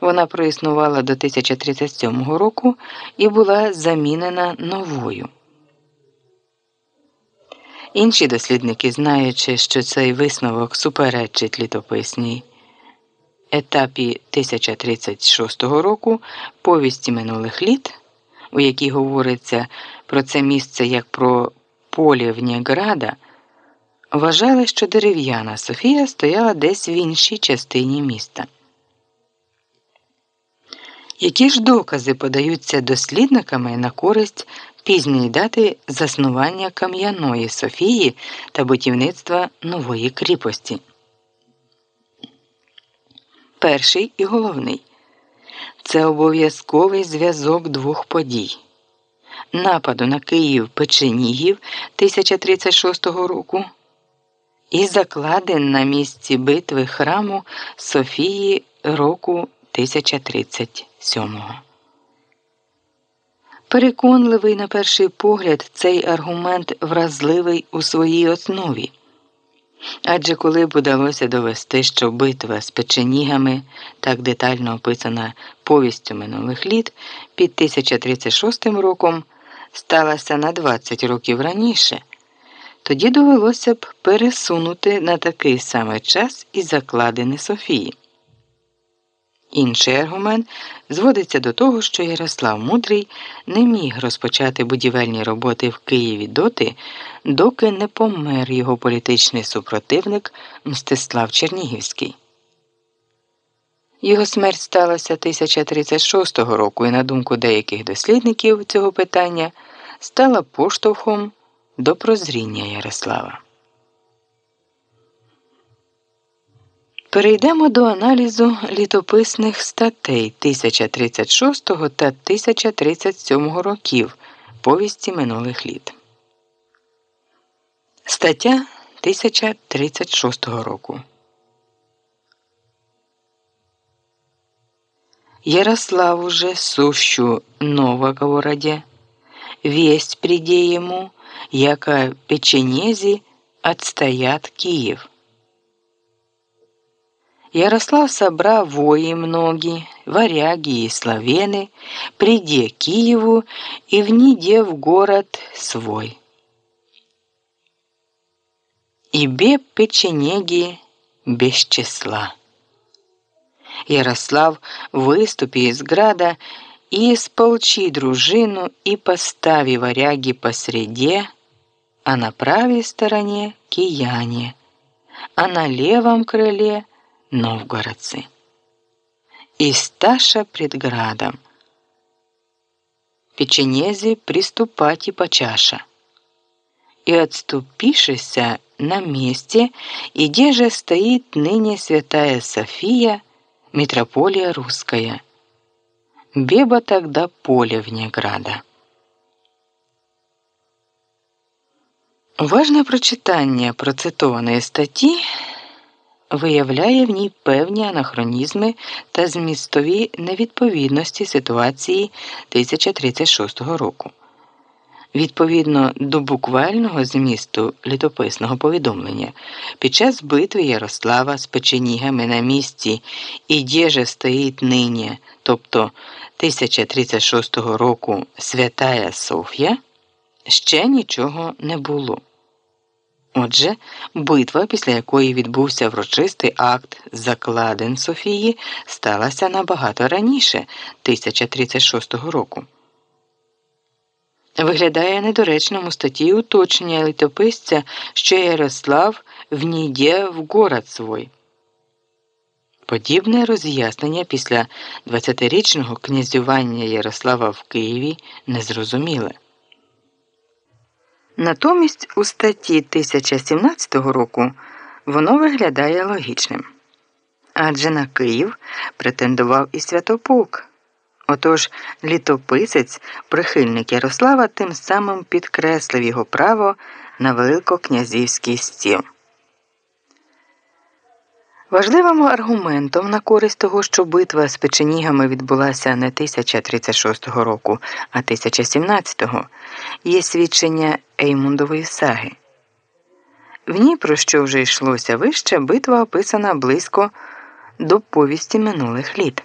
Вона проіснувала до 1037 року і була замінена новою. Інші дослідники, знаючи, що цей висновок суперечить літописній етапі 1036 року повісті минулих літ, у якій говориться про це місце як про поле Внєграда, вважали, що дерев'яна Софія стояла десь в іншій частині міста. Які ж докази подаються дослідниками на користь пізньої дати заснування Кам'яної Софії та будівництва нової кріпості? Перший і головний це обов'язковий зв'язок двох подій нападу на Київ Печенігів 1036 року і закладен на місці битви храму Софії року 1037. Переконливий на перший погляд цей аргумент вразливий у своїй основі. Адже коли б удалося довести, що битва з печенігами, так детально описана повістю минулих літ, під 1036 роком сталася на 20 років раніше, тоді довелося б пересунути на такий самий час і закладини Софії. Інший аргумент зводиться до того, що Ярослав Мудрий не міг розпочати будівельні роботи в Києві доти, доки не помер його політичний супротивник Мстислав Чернігівський. Його смерть сталася 1036 року, і, на думку деяких дослідників цього питання, стала поштовхом до прозріння Ярослава. Перейдемо до аналізу літописних статей 1036 та 1037 років повісті минулих літ. Стаття 1036 року. Ярослав уже сущу Новогороде, весть приде ему, яко печенези отстоят Киев. Ярослав собрав вои многие, варяги и славены, приде Киеву и вниде в город свой. И бе печенеги без числа. Ярослав выступи из града и сполчи дружину и постави варяги посреде, а на правой стороне кияне, а на левом крыле новгородцы. И сташа пред градом. Печенези приступати почаша. И отступишися на месте, и где же стоит ныне святая София, митрополия русская. Беба тогда поле вне града. Уважне прочитання процитованої статті виявляє в ній певні анахронізми та змістові невідповідності ситуації 1036 року. Відповідно до буквального змісту літописного повідомлення, під час битви Ярослава з печенігами на місці і дєже стоїть нині, тобто 1036 року Святая Соф'я, ще нічого не було. Отже, битва, після якої відбувся врочистий акт закладен Софії, сталася набагато раніше 1036 року. Виглядає недоречним у статті уточнення літописця, що Ярослав вніде в город свой. Подібне роз'яснення після 20-річного князювання Ярослава в Києві незрозуміле. Натомість у статті 1017 року воно виглядає логічним. Адже на Київ претендував і Святополк. Отож літописець, прихильник Ярослава, тим самим підкреслив його право на великокнязівський стіл. Важливим аргументом на користь того, що битва з печенігами відбулася не 1036 року, а 1017-го, є свідчення Еймундової саги. В ній, про що вже йшлося вище, битва описана близько до повісті минулих літ.